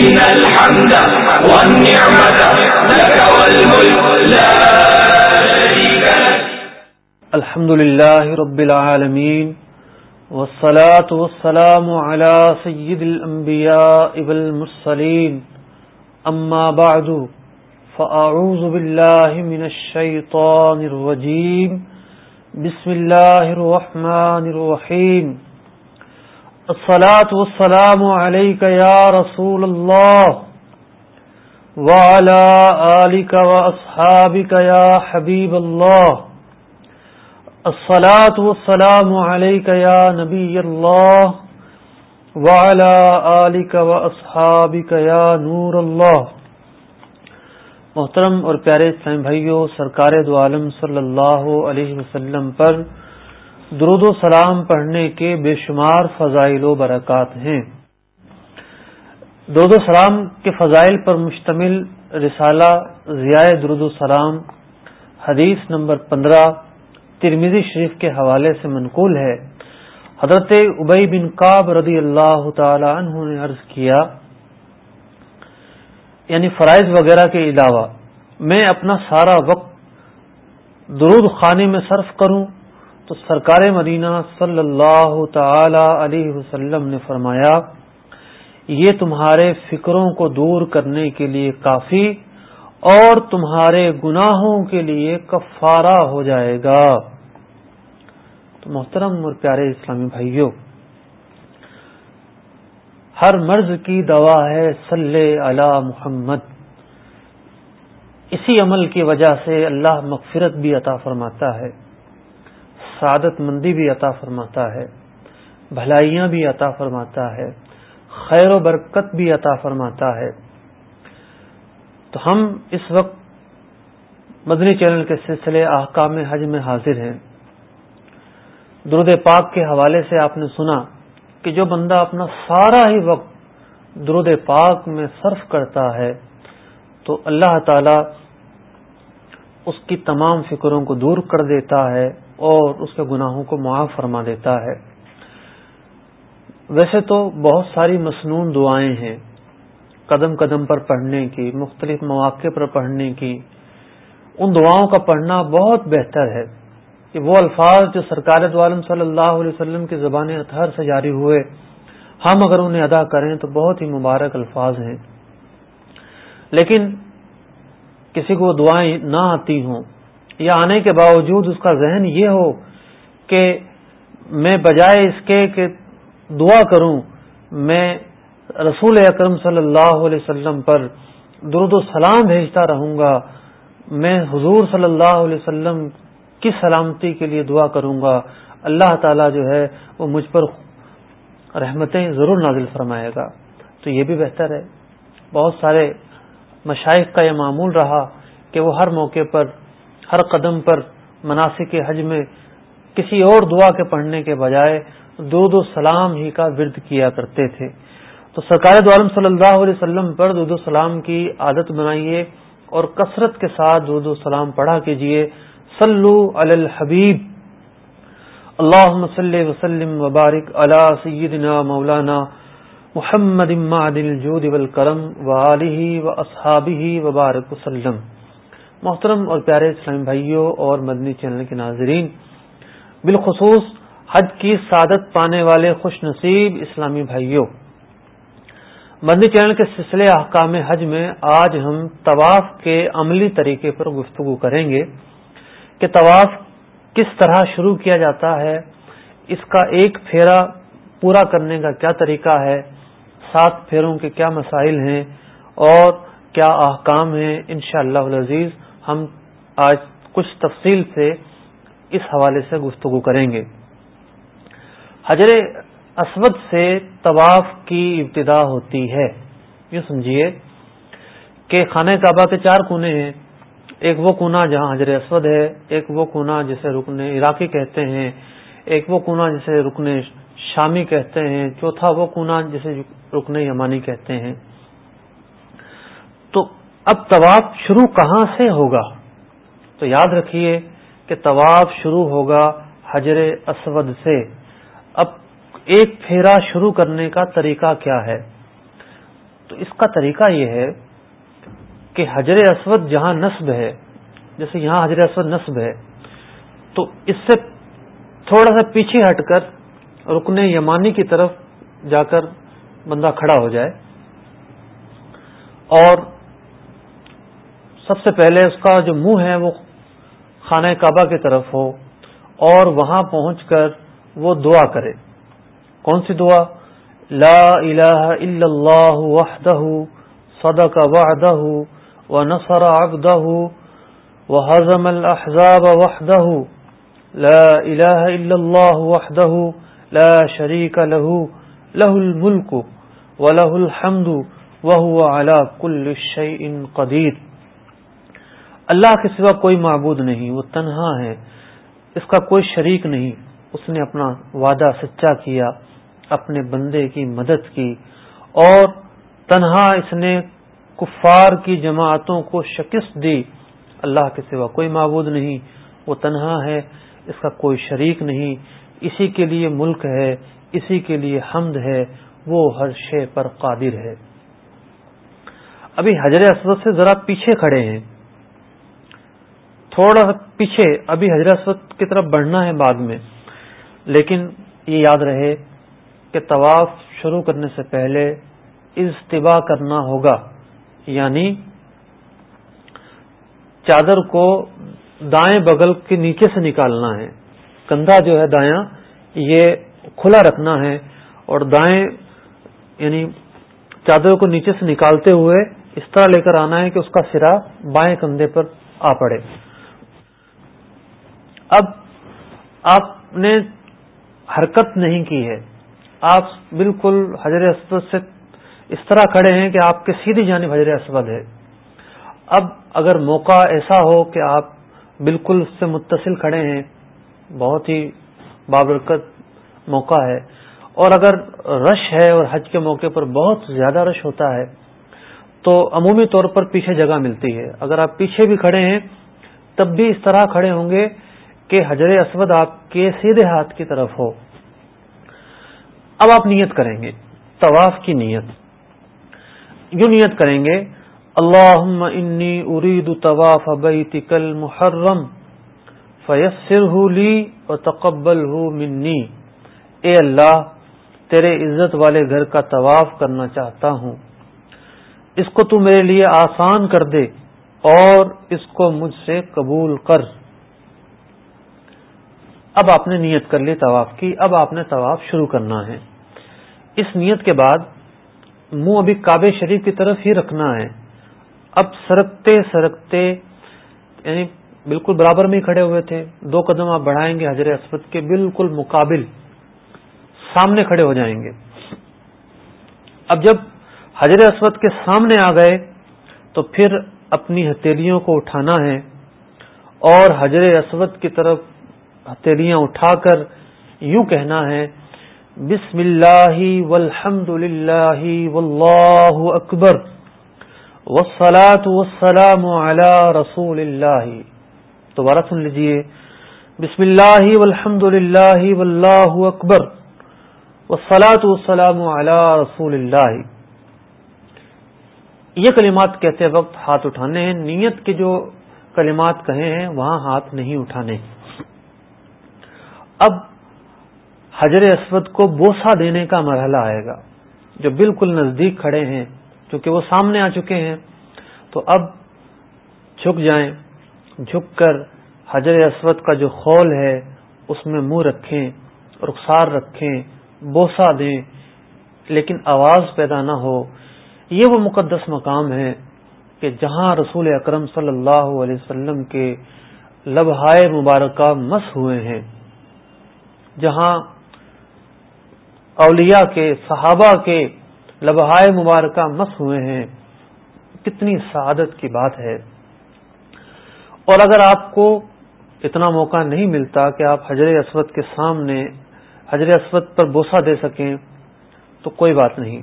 إن الحمد والنعمة لك والملك لا شريك لك. الحمد لله رب العالمين والصلاة والسلام على سيد الأنبياء والمرسلين. أما بعد، فأعوذ بالله من الشيطان الرجيم. بسم الله الرحمن الرحيم. الصلاة والسلام عليك يا رسول الله وعلى آلك وأصحابك يا حبيب الله الصلاة والسلام عليك يا نبي الله وعلى آلك وأصحابك يا نور الله محترم اور پیارے اسلام بھائیوں سرکار دو عالم صلی اللہ علیہ وسلم پر درود و سلام پڑھنے کے بے شمار فضائل و برکات ہیں۔ درود و سلام کے فضائل پر مشتمل رسالہ ضیاء درود و سلام، حدیث نمبر پندرہ ترمیزی شریف کے حوالے سے منقول ہے۔ حضرت ابئی بن کاب رضی اللہ تعالی عنہ نے عرض کیا یعنی فرائض وغیرہ کے علاوہ، میں اپنا سارا وقت درود خانے میں صرف کروں تو سرکار مدینہ صلی اللہ تعالی علیہ وسلم نے فرمایا، یہ تمہارے فکروں کو دور کرنے کے لیے کافی اور تمہارے گناہوں کے لیے کفارہ ہو جائے گا۔ تو محترم اور پیارے اسلامی بھائیوں ہر مرض کی دوا ہے، صلی علی محمد۔ اسی عمل کی وجہ سے اللہ مغفرت بھی عطا فرماتا ہے۔ سعادت مندی بھی عطا فرماتا ہے، بھلائیاں بھی عطا فرماتا ہے، خیر و برکت بھی عطا فرماتا ہے۔ تو ہم اس وقت مدنی چینل کے سلسلے احکام حج میں حاضر ہیں۔ درود پاک کے حوالے سے آپ نے سنا کہ جو بندہ اپنا سارا ہی وقت درود پاک میں صرف کرتا ہے، تو اللہ تعالی اس کی تمام فکروں کو دور کر دیتا ہے۔ اور اس کے گناہوں کو معاف فرما دیتا ہے۔ ویسے تو بہت ساری مصنون دعائیں ہیں، قدم قدم پر پڑھنے کی، مختلف مواقع پر پڑھنے کی۔ ان دعاؤں کا پڑھنا بہت بہتر ہے کہ وہ الفاظ جو سرکار عالم صلی اللہ علیہ وسلم کی زبان اطہر سے جاری ہوئے، ہم اگر انہیں ادا کریں تو بہت ہی مبارک الفاظ ہیں۔ لیکن کسی کو دعائیں نہ آتی ہوں یا آنے کے باوجود اس کا ذہن یہ ہو کہ میں بجائے اس کے کہ دعا کروں، میں رسول اکرم صلی اللہ علیہ وسلم پر درد و سلام بھیجتا رہوں گا، میں حضور صلی اللہ علیہ وسلم کی سلامتی کے لیے دعا کروں گا۔ اللہ تعالیٰ جو ہے وہ مجھ پر رحمتیں ضرور نازل فرمائے گا۔ تو یہ بھی بہتر ہے۔ بہت سارے مشائق کا یہ معمول رہا کہ وہ ہر موقع پر ہر قدم پر مناسب حج میں کسی اور دعا کے پڑھنے کے بجائے دو دو سلام ہی کا ورد کیا کرتے تھے۔ تو سرکار عالم صلی اللہ علیہ وسلم پر دو سلام کی عادت بنائیے اور کثرت کے ساتھ دو سلام پڑھا کیجیے۔ صلو علی الحبیب۔ اللہم صلی وسلم وبارک علی سیدنا مولانا محمد معدن الجود والکرم وآلہ واصحابہ وبارک وسلم۔ محترم اور پیارے اسلامی بھائیوں اور مدنی چینل کے ناظرین، بالخصوص حج کی سعادت پانے والے خوش نصیب اسلامی بھائیوں، مدنی چینل کے سلسلے احکام حج میں آج ہم طواف کے عملی طریقے پر گفتگو کریں گے کہ طواف کس طرح شروع کیا جاتا ہے، اس کا ایک پھیرا پورا کرنے کا کیا طریقہ ہے، سات پھیروں کے کیا مسائل ہیں اور کیا احکام ہیں، انشاءاللہ اللہ عزیز ہم آج کچھ تفصیل سے اس حوالے سے گفتگو کریں گے۔ حجر اسود سے طواف کی ابتدا ہوتی ہے۔ یوں سمجھیے کہ خانہ کعبہ کے چار کونے ہیں۔ ایک وہ کونا جہاں حضر اسود ہے، ایک وہ کونا جسے رکن عراقی کہتے ہیں، ایک وہ کونا جسے رکن شامی کہتے ہیں، چوتھا وہ کونا جسے رکن یمانی کہتے ہیں۔ اب طواف شروع کہاں سے ہوگا؟ تو یاد رکھیے کہ طواف شروع ہوگا حجر اسود سے۔ اب ایک پھیرا شروع کرنے کا طریقہ کیا ہے؟ تو اس کا طریقہ یہ ہے کہ حجر اسود جہاں نصب ہے، جیسے یہاں حجر اسود نصب ہے، تو اس سے تھوڑا سا پیچھے ہٹ کر رکن یمانی کی طرف جا کر بندہ کھڑا ہو جائے۔ اور سب سے پہلے اس کا جو منہ ہے وہ خانہ کعبہ کی طرف ہو اور وہاں پہنچ کر وہ دعا کرے۔ کون سی دعا؟ لا الہ الا اللہ وحدہ، صدق وعدہ، ونصر عبدہ وحزم الاحزاب وحدہ۔ لا الہ الا اللہ وحدہ، لا شریک له له الملک وله الحمد وهو على كل شيء قدیر۔ اللہ کے سوا کوئی معبود نہیں، وہ تنہا ہے، اس کا کوئی شریک نہیں۔ اس نے اپنا وعدہ سچا کیا، اپنے بندے کی مدد کی۔ اور تنہا اس نے کفار کی جماعتوں کو شکست دی۔ اللہ کے سوا کوئی معبود نہیں، وہ تنہا ہے، اس کا کوئی شریک نہیں۔ اسی کے لیے ملک ہے، اسی کے لیے حمد ہے، وہ ہر شے پر قادر ہے۔ ابھی حضرت اسود سے ذرا پیچھے کھڑے ہیں۔ تھوڑا سا پیچھے، ابھی حضرت کی طرف بڑھنا ہے بعد میں، لیکن یہ یاد رہے کہ طواف شروع کرنے سے پہلے اجتبا کرنا ہوگا یعنی چادر کو دائیں بغل کے نیچے سے نکالنا ہے۔ کندھا جو ہے دایاں، یہ کھلا رکھنا ہے اور دائیں یعنی چادر کو نیچے سے نکالتے ہوئے اس طرح لے کر آنا ہے کہ اس کا سرا بائیں کندھے پر آ پڑے۔ اب آپ نے حرکت نہیں کی ہے۔ آپ بالکل حضر اسود سے اس طرح کھڑے ہیں کہ آپ کے سیدھی جانب حضر اسود ہے۔ اب اگر موقع ایسا ہو کہ آپ بالکل اس سے متصل کھڑے ہیں، بہت ہی بابرکت موقع ہے۔ اور اگر رش ہے اور حج کے موقع پر بہت زیادہ رش ہوتا ہے، تو عمومی طور پر پیچھے جگہ ملتی ہے۔ اگر آپ پیچھے بھی کھڑے ہیں، تب بھی اس طرح کھڑے ہوں گے کہ حجر اسود آپ کے سیدھے ہاتھ کی طرف ہو۔ اب آپ نیت کریں گے، طواف کی نیت۔ یوں نیت کریں گے اللہ انی ارید طواف بیتک المحرم فیسر لی اور تقبل منی۔ اے اللہ، تیرے عزت والے گھر کا طواف کرنا چاہتا ہوں۔ اس کو تو میرے لیے آسان کر دے اور اس کو مجھ سے قبول کر۔ اب آپ نے نیت کر لی طواف کی، اب آپ نے طواف شروع کرنا ہے۔ اس نیت کے بعد منہ ابھی کعبے شریف کی طرف ہی رکھنا ہے۔ اب سرکتے سرکتے یعنی بالکل برابر میں ہی کھڑے ہوئے تھے۔ دو قدم آپ بڑھائیں گے حضر اسود کے بالکل مقابل سامنے کھڑے ہو جائیں گے۔ اب جب حضر اسود کے سامنے آ گئے تو پھر اپنی ہتھیلیوں کو اٹھانا ہے اور حضر اسود کی طرف ہتھیلیاں اٹھا کر یوں کہنا ہے، بسم اللہ والحمد للہ واللہ اکبر، والصلاة والسلام علی رسول اللہ۔ دوبارہ سن لیجیے، بسم اللہ والحمد للہ واللہ اکبر، والصلاة والسلام علی رسول اللہ۔ یہ کلمات کہتے وقت ہاتھ اٹھانے ہیں؟ نیت کے جو کلمات کہے ہیں، وہاں ہاتھ نہیں اٹھانے۔ اب حجر اسود کو بوسا دینے کا مرحلہ آئے گا۔ جو بالکل نزدیک کھڑے ہیں کیونکہ وہ سامنے آ چکے ہیں، تو اب جھک جائیں، جھک کر حجر اسود کا جو خول ہے، اس میں منہ رکھیں، رخسار رکھیں بوسا دیں۔ لیکن آواز پیدا نہ ہو۔ یہ وہ مقدس مقام ہے کہ جہاں رسول اکرم صلی اللہ علیہ وسلم کے لبہائے مبارکہ مس ہوئے ہیں۔ جہاں اولیاء کے صحابہ کے لبہائے مبارکہ مس ہوئے ہیں، کتنی سعادت کی بات ہے۔ اور اگر آپ کو اتنا موقع نہیں ملتا کہ آپ حجر اسود کے سامنے، حجر اسود پر بوسا دے سکیں، تو کوئی بات نہیں۔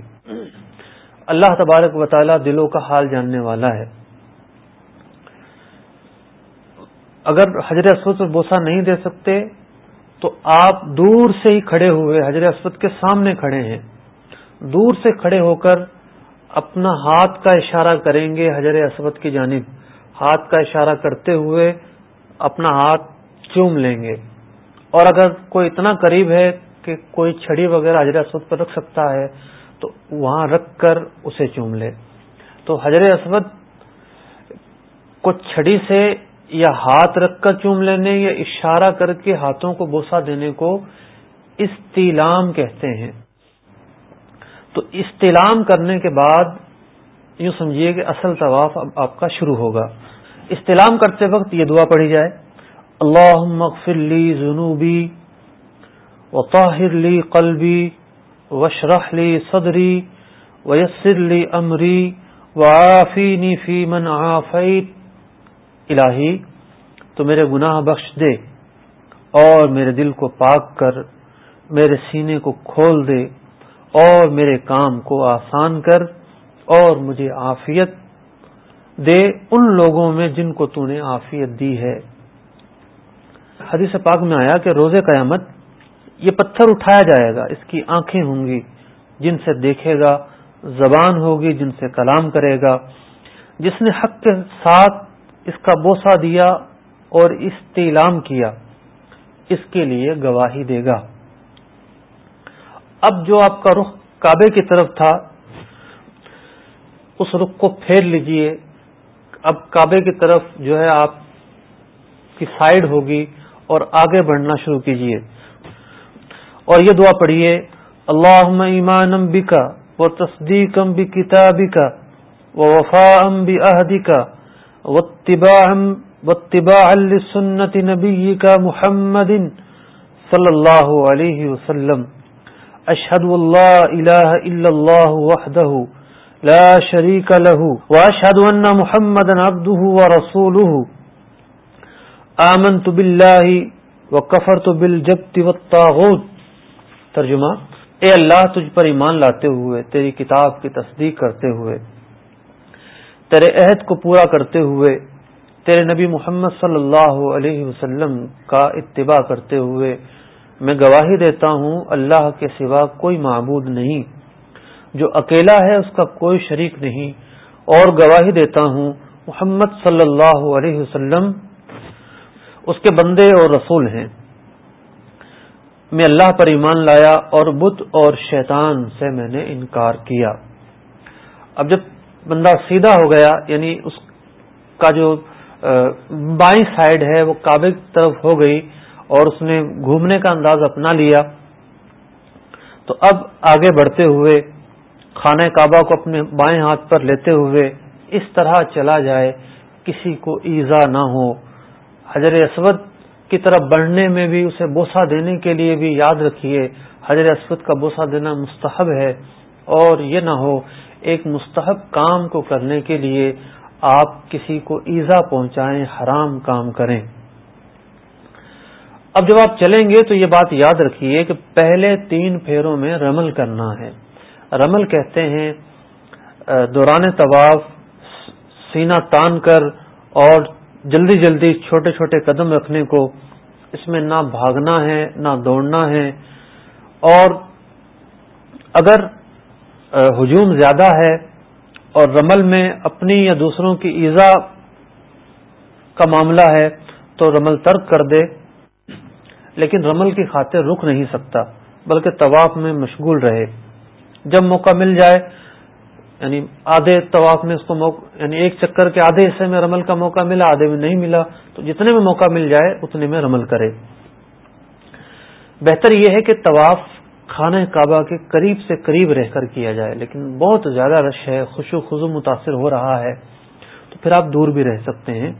اللہ تبارک و تعالی دلوں کا حال جاننے والا ہے۔ اگر حجر اسود پر بوسا نہیں دے سکتے تو آپ دور سے ہی کھڑے ہوئے حضر اسود کے سامنے کھڑے ہیں۔ دور سے کھڑے ہو کر اپنا ہاتھ کا اشارہ کریں گے حجر اسود کی جانب۔ ہاتھ کا اشارہ کرتے ہوئے اپنا ہاتھ چوم لیں گے۔ اور اگر کوئی اتنا قریب ہے کہ کوئی چھڑی وغیرہ حجر اسود پر رکھ سکتا ہے، تو وہاں رکھ کر اسے چوم لے۔ تو حجر اسود کو چھڑی سے یا ہاتھ رکھ کر چوم لینے یا اشارہ کر کے ہاتھوں کو بوسا دینے کو استیلام کہتے ہیں۔ تو استعلام کرنے کے بعد یوں سمجھیے کہ اصل طواف اب آپ کا شروع ہوگا۔ استعلام کرتے وقت یہ دعا پڑھی جائے اللہ مغفر لی جنوبی و لی قلبی وشرح لی صدری ویسر لی امری وعافینی فی من عافیت الہی، تو میرے گناہ بخش دے اور میرے دل کو پاک کر، میرے سینے کو کھول دے اور میرے کام کو آسان کر اور مجھے عافیت دے ان لوگوں میں جن کو تو نے عافیت دی ہے۔ حدیث پاک میں آیا کہ روز قیامت یہ پتھر اٹھایا جائے گا، اس کی آنکھیں ہوں گی، جن سے دیکھے گا زبان ہوگی، جن سے کلام کرے گا، جس نے حق کے ساتھ اس کا بوسا دیا اور استعلام کیا، اس کے لیے گواہی دے گا۔ اب جو آپ کا رخ کعبے کی طرف تھا، اس رخ کو پھیر لیجیے۔ اب کعبے کی طرف جو ہے آپ کی سائڈ ہوگی اور آگے بڑھنا شروع کیجیے۔ اور یہ دعا پڑھیے اللہ ایمانم بکا و تصدیقم بھی کتابی کا وفا ام بھی عہدی کا واتباع لسنت نبی کا محمد صلی اللہ علیہ وسلم. اشہد اللہ الہ الا اللہ وحدہ لا شریک له واشہد ان محمد عبدہ ورسولہ. آمنت باللہ وکفرت بالجبت والطاغوت. ترجمہ اے اللہ، تجھ پر ایمان لاتے ہوئے، تیری کتاب کی تصدیق کرتے ہوئے تیرے عہد کو پورا کرتے ہوئے، تیرے نبی محمد صلی اللہ علیہ وسلم کا اتباع کرتے ہوئے، میں گواہی دیتا ہوں اللہ کے سوا کوئی معبود نہیں، جو اکیلا ہے اس کا کوئی شریک نہیں۔ اور گواہی دیتا ہوں محمد صلی اللہ علیہ وسلم اس کے بندے اور رسول ہیں۔ میں اللہ پر ایمان لایا اور بت اور شیطان سے میں نے انکار کیا۔ اب جب بندہ سیدھا ہو گیا یعنی اس کا جو بائیں سائڈ ہے، وہ کعبے کی طرف ہو گئی اور اس نے گھومنے کا انداز اپنا لیا۔ تو اب آگے بڑھتے ہوئے، خانہ کعبہ کو اپنے بائیں ہاتھ پر لیتے ہوئے اس طرح چلا جائے، کسی کو ایزا نہ ہو۔ حضر اسود کی طرف بڑھنے میں بھی اسے بوسا دینے کے لیے بھی یاد رکھیے حضر اسود کا بوسا دینا مستحب ہے اور یہ نہ ہو ایک مستحب کام کو کرنے کے لیے آپ کسی کو ایزا پہنچائیں، حرام کام کریں۔ اب جب آپ چلیں گے تو یہ بات یاد رکھیے کہ پہلے تین پھیروں میں رمل کرنا ہے۔ رمل کہتے ہیں دوران طواف سینا تان کر اور جلدی جلدی چھوٹے چھوٹے قدم رکھنے کو۔ اس میں نہ بھاگنا ہے، نہ دوڑنا ہے۔ اور اگر ہجوم زیادہ ہے اور رمل میں اپنی یا دوسروں کی ایزا کا معاملہ ہے تو رمل ترک کر دے، لیکن رمل کی خاطر رک نہیں سکتا، بلکہ طواف میں مشغول رہے۔ جب موقع مل جائے یعنی آدھے طواف میں اس کو موقع یعنی ایک چکر کے آدھے حصے میں رمل کا موقع ملا، آدھے میں نہیں ملا، تو جتنے میں موقع مل جائے، اتنے میں رمل کرے۔ بہتر یہ ہے کہ طواف خانہ کعبہ کے قریب سے قریب رہ کر کیا جائے، لیکن بہت زیادہ رش ہے خوشو خزو متاثر ہو رہا ہے، تو پھر آپ دور بھی رہ سکتے ہیں۔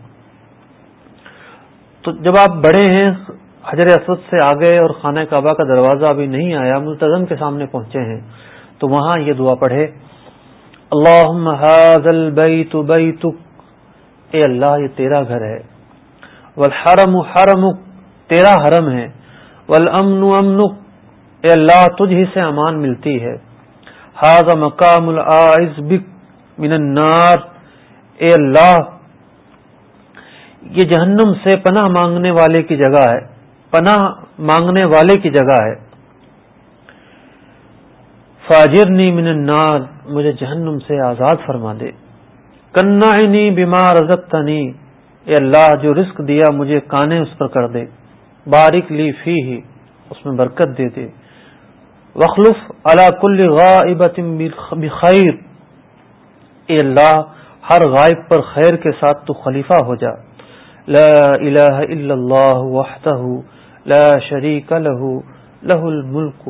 تو جب آپ بڑے ہیں، حجر اسود سے آگے اور خانہ کعبہ کا دروازہ ابھی نہیں آیا ملتظم کے سامنے پہنچے ہیں، تو وہاں یہ دعا پڑھے اللہ البیت بیتک، اے اللہ یہ تیرا گھر ہے، والحرم حرم تیرا حرم ہے، والامن امنک اے اللہ، تجھ ہی سے امان ملتی ہے۔ حاض مقام بک من النار اے اللہ، یہ جہنم سے پناہ مانگنے والے کی جگہ ہے۔ پناہ مانگنے والے کی جگہ ہے۔ فاجرنی من النار مجھے جہنم سے آزاد فرما دے۔ کنعنی بیمار رزق تنی اے اللہ، جو رزق دیا مجھے کانے، اس پر کر دے۔ بارک لی فی ہی اس میں برکت دے دے۔ وخلف علا کل غائبت بخیر اے اللہ، ہر غائب پر خیر کے ساتھ تو خلیفہ ہو جا. لا الہ الا اللہ وحدہ، لا شریک له له الملک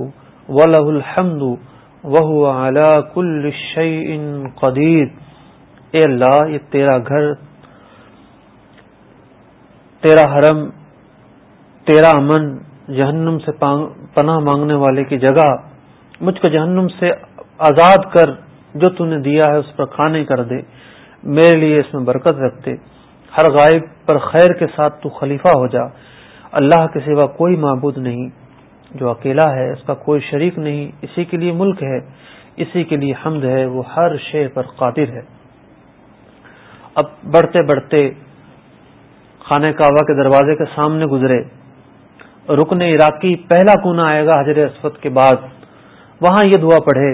وله الحمد وهو على كل شيء قدیر. اے اللہ، یہ تیرا گھر، تیرا حرم، تیرا امن جہنم سے پناہ مانگنے والے کی جگہ مجھ کو جہنم سے آزاد کر جو تو نے دیا ہے، اس پر کھانے کر دے۔ میرے لیے اس میں برکت رکھ دے۔ ہر غائب پر خیر کے ساتھ تو خلیفہ ہو جا۔ اللہ کے سوا کوئی معبود نہیں۔ جو اکیلا ہے، اس کا کوئی شریک نہیں۔ اسی کے لیے ملک ہے۔ اسی کے لیے حمد ہے۔ وہ ہر شے پر قادر ہے۔ اب بڑھتے بڑھتے خانہ کعبہ کے دروازے کے سامنے گزرے۔ رکن عراقی پہلا کونا آئے گا حضرت اسفت کے بعد۔ وہاں یہ دعا پڑھے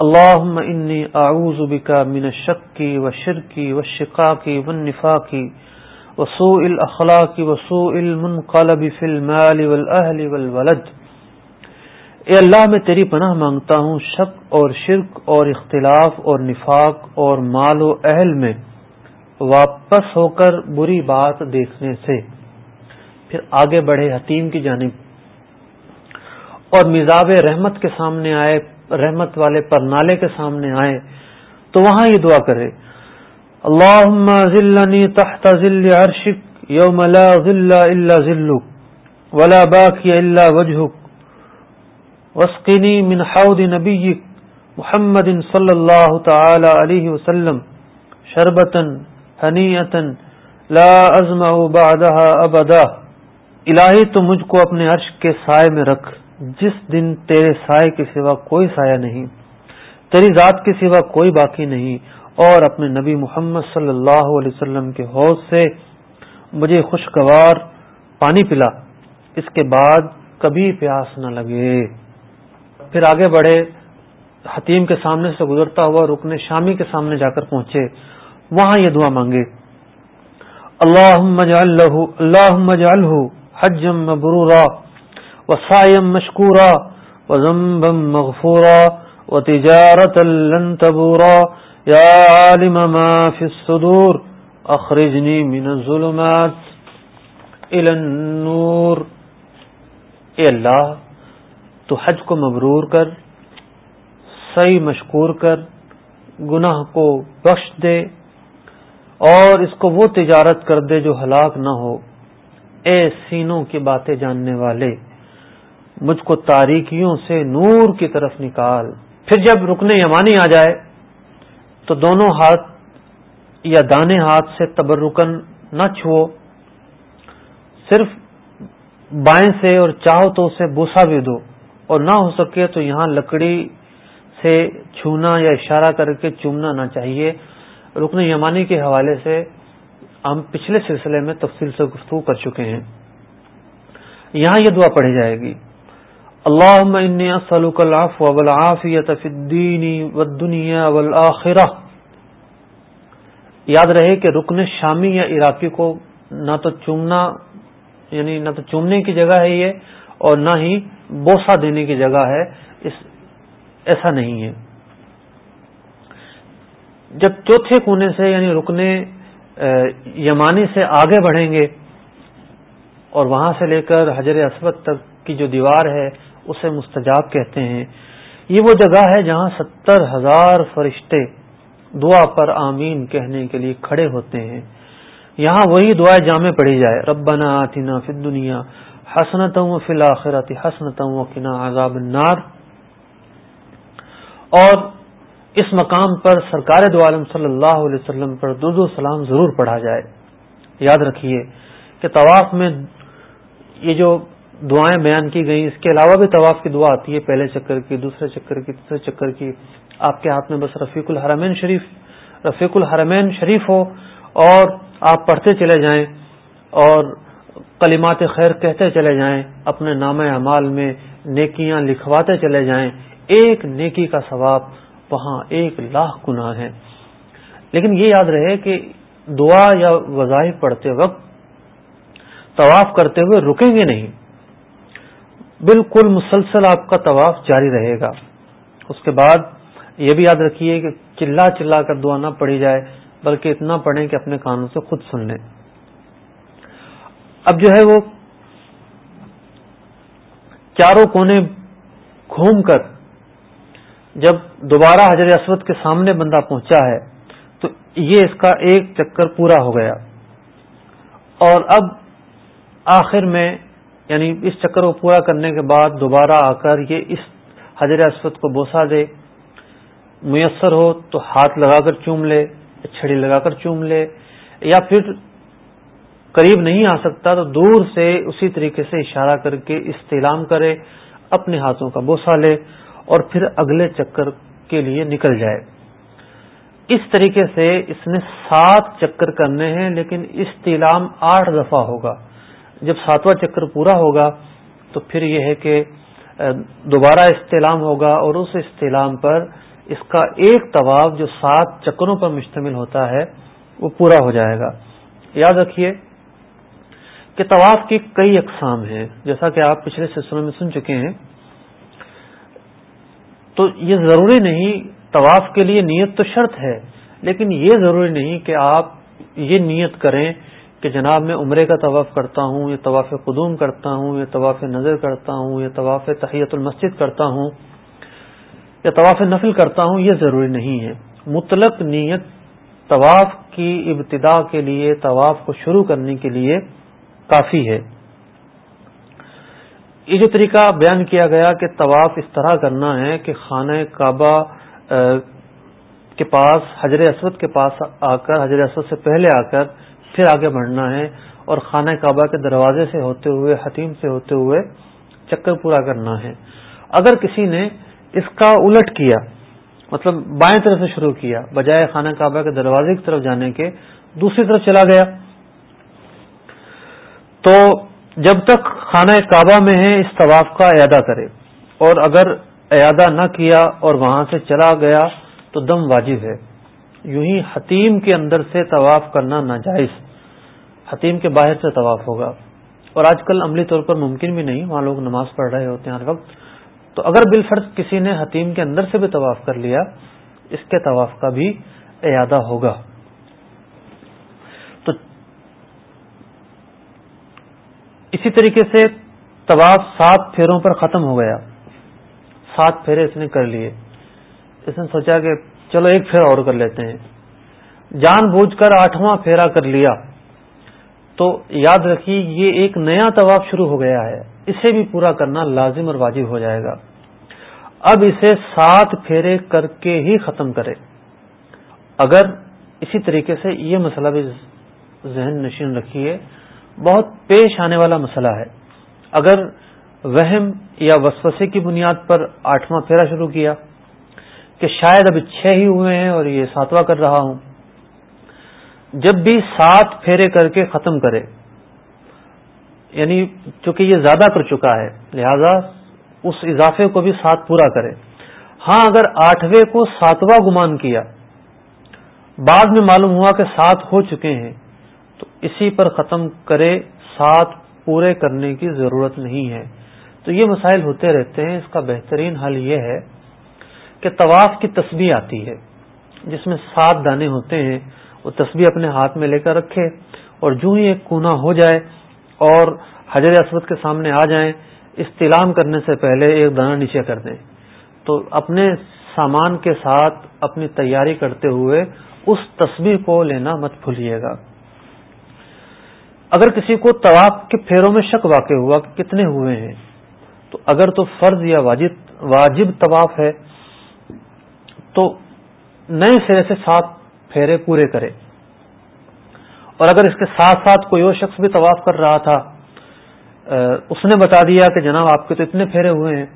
اللہ انی اعوذ بکا من الشکی و شرکی و شقاقی و نفاقی وسوء الاخلاق وسوء المنقلب فی المال والاہل والولد۔ اے اللہ، میں تیری پناہ مانگتا ہوں شک اور شرک اور اختلاف اور نفاق اور مال و اہل میں واپس ہو کر بری بات دیکھنے سے۔ پھر آگے بڑھے حتیم کی جانب۔ اور مزاب رحمت کے سامنے آئے، رحمت والے پرنالے کے سامنے آئے، تو وہاں یہ دعا کرے اللہ ذلنی تحت ذل عرشک، یوم لا ذل الا ذلک، ولا باقی الا وجہک وسقنی من حوض نبیک محمد صلی اللہ تعالی علیہ وسلم شربتن حنیتن لا ازمع بعدها ابدا۔ الہی تو مجھ کو اپنے عرش کے سائے میں رکھ، جس دن تیرے سائے کے سوا کوئی سایہ نہیں، تیری ذات کے سوا کوئی باقی نہیں، اور اپنے نبی محمد صلی اللہ علیہ وسلم کے حوض سے مجھے خوشگوار پانی پلا، اس کے بعد کبھی پیاس نہ لگے۔ پھر آگے بڑھے، حتیم کے سامنے سے گزرتا ہوا رکنے شامی کے سامنے جا کر پہنچے، وہاں یہ دعا مانگے اللہ حجم مبرورا و سائم مشکورا و مغفورا و تجارت تبورا یا عالم ما فی الصدور اخرجنی من الظلمات الى النور اے اللہ، تو حج کو مبرور کر، صحیح مشکور کر، گناہ کو بخش دے اور اس کو وہ تجارت کر دے جو ہلاک نہ ہو۔ اے سینوں کی باتیں جاننے والے، مجھ کو تاریکیوں سے نور کی طرف نکال۔ پھر جب رکن یمانی آ جائے، تو دونوں ہاتھ یا دانے ہاتھ سے تبرکن نہ چھو صرف بائیں سے اور چاہو تو اسے بوسا بھی دو۔ اور نہ ہو سکے تو یہاں لکڑی سے چھونا یا اشارہ کر کے چومنا نہ چاہیے۔ رکن یمانی کے حوالے سے ہم پچھلے سلسلے میں تفصیل سے گفتگو کر چکے ہیں۔ یہاں یہ دعا پڑھی جائے گی۔ اللہ دنیا یاد رہے کہ رکن شامی یا عراقی کو نہ تو چومنا یعنی نہ تو چومنے کی جگہ ہے یہ اور نہ ہی بوسا دینے کی جگہ ہے، اس ایسا نہیں ہے۔ جب چوتھے کونے سے یعنی رکنے یمانی سے آگے بڑھیں گے اور وہاں سے لے کر حجر اسود تک کی جو دیوار ہے، اسے مستجاب کہتے ہیں۔ یہ وہ جگہ ہے جہاں ستر ہزار فرشتے دعا پر آمین کہنے کے لیے کھڑے ہوتے ہیں۔ یہاں وہی دعائیں جامع پڑھی جائے۔ ربنا آتنا فی الدنیا حسنتوں و فی الآخرت حسنتوں و کنا عذاب النار۔ اور اس مقام پر سرکار دو عالم صلی اللہ علیہ وسلم پر درد و سلام ضرور پڑھا جائے۔ یاد رکھیے کہ طواف میں یہ جو دعائیں بیان کی گئی اس کے علاوہ بھی طواف کی دعا آتی ہے، پہلے چکر کی، دوسرے چکر کی، تیسرے چکر کی۔ آپ کے ہاتھ میں بس رفیق الحرمین شریف، رفیق الحرمین شریف ہو اور آپ پڑھتے چلے جائیں اور کلمات خیر کہتے چلے جائیں، اپنے نام اعمال میں نیکیاں لکھواتے چلے جائیں۔ ایک نیکی کا ثواب وہاں ایک لاکھ گنا ہے لیکن یہ یاد رہے کہ دعا یا وظائف پڑھتے وقت طواف کرتے ہوئے رکیں گے نہیں۔ بالکل مسلسل آپ کا طواف جاری رہے گا۔ اس کے بعد یہ بھی یاد رکھیے کہ چلا چلا کر دعا نہ پڑھی جائے، بلکہ اتنا پڑھیں کہ اپنے کانوں سے خود سن لیں۔ اب جو ہے وہ چاروں کونے گھوم کر جب دوبارہ حضر اسود کے سامنے بندہ پہنچا ہے، تو یہ اس کا ایک چکر پورا ہو گیا۔ اور اب آخر میں یعنی اس چکر کو پورا کرنے کے بعد دوبارہ آ کر یہ اس حضر اسود کو بوسا دے۔ میسر ہو تو ہاتھ لگا کر چوم لے، چھڑی لگا کر چوم لے، یا پھر قریب نہیں آ سکتا تو دور سے اسی طریقے سے اشارہ کر کے استعلام کرے، اپنے ہاتھوں کا بوسا لے۔ اور پھر اگلے چکر کے لیے نکل جائے۔ اس طریقے سے اس نے سات چکر کرنے ہیں، لیکن استعلام آٹھ دفعہ ہوگا۔ جب ساتواں چکر پورا ہوگا، تو پھر یہ ہے کہ دوبارہ استعلام ہوگا اور اس استعلام پر اس کا ایک طواف جو سات چکروں پر مشتمل ہوتا ہے، وہ پورا ہو جائے گا۔ یاد رکھیے کہ طواف کی کئی اقسام ہیں۔ جیسا کہ آپ پچھلے سلسلوں میں سن چکے ہیں تو یہ ضروری نہیں، طواف کے لیے نیت تو شرط ہے، لیکن یہ ضروری نہیں کہ آپ یہ نیت کریں کہ جناب میں عمرے کا طواف کرتا ہوں یہ طواف قدوم کرتا ہوں یہ طواف نظر کرتا ہوں یہ طواف تحیت المسد کرتا ہوں، یا طواف نفل کرتا ہوں، یہ ضروری نہیں ہے۔ مطلق نیت طواف کی ابتدا کے لیے، طواف کو شروع کرنے کے لیے کافی ہے۔ یہ جو طریقہ بیان کیا گیا کہ طواف اس طرح کرنا ہے کہ خانہ کعبہ کے پاس حضر اسود کے پاس آ کر حضر اسود سے پہلے آ کر پھر آگے بڑھنا ہے اور خانہ کعبہ کے دروازے سے ہوتے ہوئے، حتیم سے ہوتے ہوئے چکر پورا کرنا ہے۔ اگر کسی نے اس کا الٹ کیا مطلب بائیں طرف سے شروع کیا، بجائے خانہ کعبہ کے دروازے کی طرف جانے کے، دوسری طرف چلا گیا، تو جب تک خانہ کعبہ میں ہے، اس طواف کا اعادہ کرے۔ اور اگر اعادہ نہ کیا اور وہاں سے چلا گیا، تو دم واجب ہے۔ یوں ہی حتیم کے اندر سے طواف کرنا ناجائز۔ حتیم کے باہر سے طواف ہوگا۔ اور آج کل عملی طور پر ممکن بھی نہیں، وہاں لوگ نماز پڑھ رہے ہوتے ہیں ہر وقت۔ تو اگر بالفرض کسی نے حتیم کے اندر سے بھی طواف کر لیا، اس کے طواف کا بھی اعادہ ہوگا۔ اسی طریقے سے طواف سات پھیروں پر ختم ہو گیا۔ سات پھیرے اس نے کر لیے۔ اس نے سوچا کہ چلو ایک پھیرا اور کر لیتے ہیں۔ جان بوجھ کر آٹھواں پھیرا کر لیا۔ تو یاد رکھیے یہ ایک نیا طواف شروع ہو گیا ہے۔ اسے بھی پورا کرنا لازم اور واجب ہو جائے گا۔ اب اسے سات پھیرے کر کے ہی ختم کرے۔ اگر اسی طریقے سے یہ مسئلہ بھی ذہن نشین رکھیے بہت پیش آنے والا مسئلہ ہے۔ اگر وہم یا وسوسے کی بنیاد پر آٹھواں پھیرا شروع کیا کہ شاید ابھی چھ ہی ہوئے ہیں اور یہ ساتواں کر رہا ہوں، جب بھی سات پھیرے کر کے ختم کرے یعنی چونکہ یہ زیادہ کر چکا ہے، لہذا اس اضافے کو بھی سات پورا کرے۔ ہاں اگر آٹھویں کو ساتواں گمان کیا، بعد میں معلوم ہوا کہ سات ہو چکے ہیں اسی پر ختم کرے سات پورے کرنے کی ضرورت نہیں ہے۔ تو یہ مسائل ہوتے رہتے ہیں۔ اس کا بہترین حل یہ ہے کہ طواف کی تسبیح آتی ہے، جس میں سات دانے ہوتے ہیں۔ وہ تسبیح اپنے ہاتھ میں لے کر رکھے اور جو ہی ایک کونا ہو جائے اور حجر اسود کے سامنے آ جائیں استعلام کرنے سے پہلے ایک دانہ نیچے کر دیں۔ تو اپنے سامان کے ساتھ اپنی تیاری کرتے ہوئے اس تصویر کو لینا مت بھولیے گا۔ اگر کسی کو طواف کے پھیروں میں شک واقع ہوا کہ کتنے ہوئے ہیں، تو اگر تو فرض یا واجب واجب طواف ہے، تو نئے سرے سے سات پھیرے پورے کرے۔ اور اگر اس کے ساتھ ساتھ کوئی اور شخص بھی طواف کر رہا تھا اس نے بتا دیا کہ جناب آپ کے تو اتنے پھیرے ہوئے ہیں،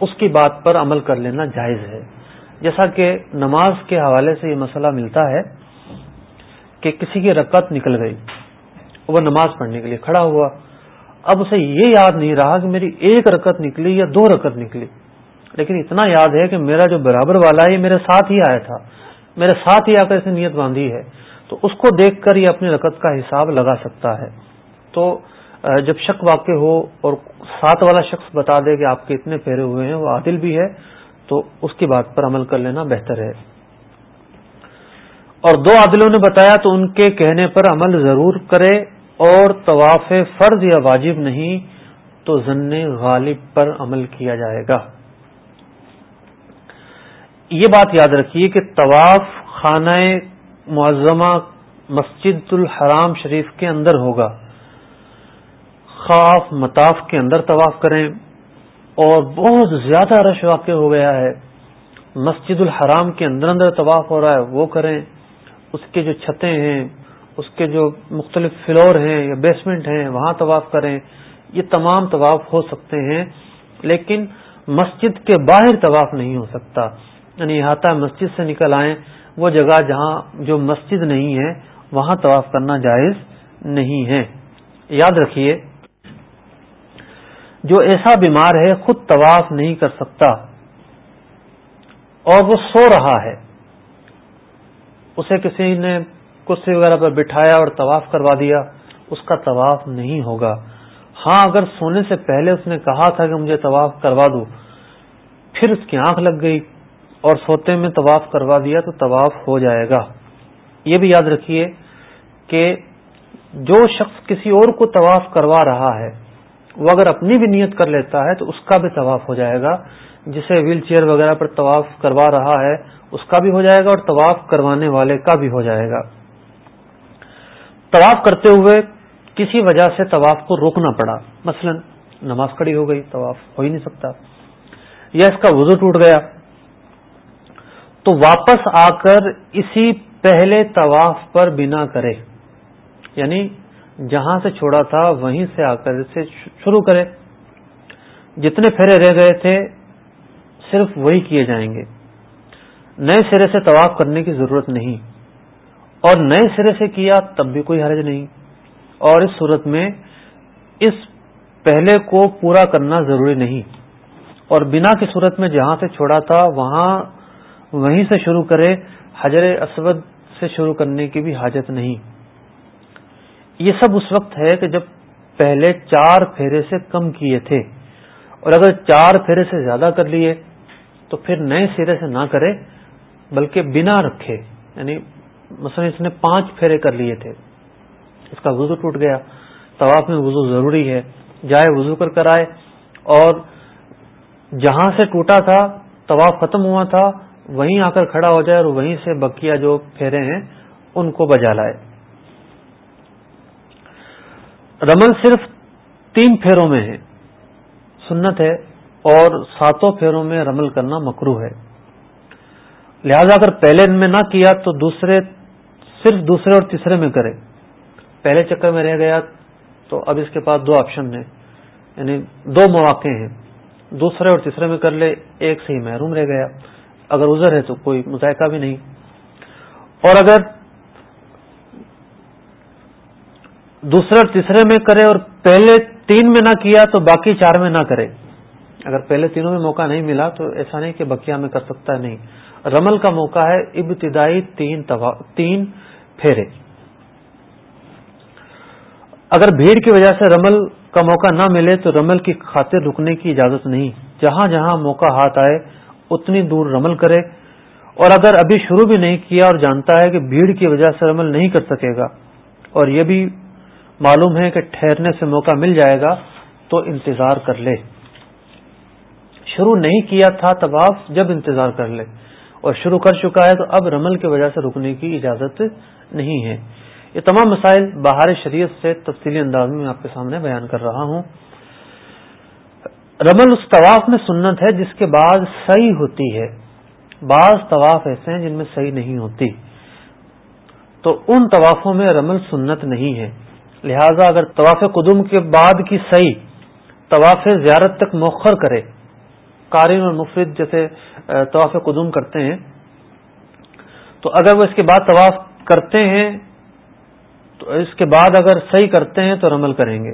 اس کی بات پر عمل کر لینا جائز ہے۔ جیسا کہ نماز کے حوالے سے یہ مسئلہ ملتا ہے کہ کسی کی رکعت نکل گئی۔ وہ نماز پڑھنے کے لیے کھڑا ہوا۔ اب اسے یہ یاد نہیں رہا کہ میری ایک رکت نکلی یا دو رکت نکلی۔ لیکن اتنا یاد ہے کہ میرا جو برابر والا ہے، یہ میرے ساتھ ہی آیا تھا۔ میرے ساتھ ہی آ کر اسے نیت باندھی ہے۔ تو اس کو دیکھ کر یہ اپنی رکت کا حساب لگا سکتا ہے۔ تو جب شک واقع ہو اور ساتھ والا شخص بتا دے کہ آپ کے اتنے پھیرے ہوئے ہیں، وہ عادل بھی ہے، تو اس کی بات پر عمل کر لینا بہتر ہے۔ اور دو عادلوں نے بتایا تو ان کے کہنے پر عمل ضرور کرے۔ اور طواف فرض یا واجب نہیں تو ضن غالب پر عمل کیا جائے گا۔ یہ بات یاد رکھیے کہ طواف خانہ معظمہ مسجد الحرام شریف کے اندر ہوگا۔ خاف مطاف کے اندر طواف کریں اور بہت زیادہ رش واقع ہو گیا ہے۔ مسجد الحرام کے اندر اندر طواف ہو رہا ہے، وہ کریں۔ اس کے جو چھتیں ہیں اس کے جو مختلف فلور ہیں یا بیسمنٹ ہیں، وہاں طواف کریں، یہ تمام طواف ہو سکتے ہیں، لیکن مسجد کے باہر طواف نہیں ہو سکتا۔ یعنی احاطہ مسجد سے نکل آئیں، وہ جگہ جہاں جو مسجد نہیں ہے، وہاں طواف کرنا جائز نہیں ہے۔ یاد رکھیے، جو ایسا بیمار ہے، خود طواف نہیں کر سکتا۔ اور وہ سو رہا ہے۔ اسے کسی نے کرسی وغیرہ پر بٹھایا اور طواف کروا دیا، اس کا طواف نہیں ہوگا۔ ہاں اگر سونے سے پہلے اس نے کہا تھا کہ مجھے طواف کروا دو، پھر اس کی آنکھ لگ گئی اور سوتے میں طواف کروا دیا تو طواف ہو جائے گا۔ یہ بھی یاد رکھیے کہ جو شخص کسی اور کو طواف کروا رہا ہے، وہ اگر اپنی بھی نیت کر لیتا ہے تو اس کا بھی طواف ہو جائے گا۔ جسے ویل چیئر وغیرہ پر طواف کروا رہا ہے، اس کا بھی ہو جائے گا اور طواف کروانے والے کا بھی ہو جائے گا۔ طواف کرتے ہوئے کسی وجہ سے طواف کو روکنا پڑا۔ مثلا نماز کھڑی ہو گئی، طواف ہو ہی نہیں سکتا۔ یا اس کا وضو ٹوٹ گیا۔ تو واپس آ کر اسی پہلے طواف پر بنا کرے۔ یعنی جہاں سے چھوڑا تھا، وہیں سے آ کر اسے شروع کرے۔ جتنے پھیرے رہ گئے تھے، صرف وہی کیے جائیں گے۔ نئے سرے سے طواف کرنے کی ضرورت نہیں۔ اور نئے سرے سے کیا تب بھی کوئی حرج نہیں۔ اور اس صورت میں اس پہلے کو پورا کرنا ضروری نہیں۔ اور بنا کی صورت میں جہاں سے چھوڑا تھا، وہاں وہیں سے شروع کرے، حجر اسود سے شروع کرنے کی بھی حاجت نہیں۔ یہ سب اس وقت ہے کہ جب پہلے چار پھیرے سے کم کیے تھے۔ اور اگر چار پھیرے سے زیادہ کر لیے، تو پھر نئے سرے سے نہ کرے، بلکہ بنا رکھے۔ یعنی مثلا اس نے پانچ پھیرے کر لیے تھے۔ اس کا وضو ٹوٹ گیا۔ طواف میں وضو ضروری ہے۔ جائے وضو کر کر آئے۔ اور جہاں سے ٹوٹا تھا، طواف ختم ہوا تھا، وہیں آ کر کھڑا ہو جائے اور وہیں سے بکیا جو پھیرے ہیں، ان کو بجا لائے۔ رمل صرف تین پھیروں میں ہے۔ سنت ہے اور ساتوں پھیروں میں رمل کرنا مکرو ہے۔ لہذا اگر پہلے ان میں نہ کیا تو دوسرے صرف دوسرے اور تیسرے میں کرے۔ پہلے چکر میں رہ گیا تو اب اس کے پاس دو آپشن ہیں۔ یعنی دو مواقع ہیں۔ دوسرے اور تیسرے میں کر لے، ایک سے ہی محروم رہ گیا۔ اگر ازر ہے تو کوئی مذائقہ بھی نہیں۔ اور اگر دوسرے اور تیسرے میں کرے اور پہلے تین میں نہ کیا تو باقی چار میں نہ کرے۔ اگر پہلے تینوں میں موقع نہیں ملا تو ایسا نہیں کہ بکیا میں کر سکتا ہے نہیں۔ رمل کا موقع ہے ابتدائی تین تین پھیرے۔ اگر بھیڑ کی وجہ سے رمل کا موقع نہ ملے تو رمل کی خاطر رکنے کی اجازت نہیں۔ جہاں جہاں موقع ہاتھ آئے، اتنی دور رمل کرے۔ اور اگر ابھی شروع بھی نہیں کیا اور جانتا ہے کہ بھیڑ کی وجہ سے رمل نہیں کر سکے گا، اور یہ بھی معلوم ہے کہ ٹھہرنے سے موقع مل جائے گا، تو انتظار کر لے۔ شروع نہیں کیا تھا طواف جب انتظار کر لے۔ اور شروع کر چکا ہے تو اب رمل کی وجہ سے رکنے کی اجازت نہیں ہے۔ یہ تمام مسائل بہار شریعت سے تفصیلی انداز میں آپ کے سامنے بیان کر رہا ہوں۔ رمل اس طواف میں سنت ہے جس کے بعد صحیح ہوتی ہے۔ بعض طواف ایسے ہیں جن میں صحیح نہیں ہوتی۔ تو ان طوافوں میں رمل سنت نہیں ہے۔ لہذا اگر طواف قدم کے بعد کی صحیح طواف زیارت تک مؤخر کرے، قارن اور مفرد جیسے طواف قدم کرتے ہیں، تو اگر وہ اس کے بعد طواف کرتے ہیں، تو اس کے بعد اگر صحیح کرتے ہیں تو رمل کریں گے۔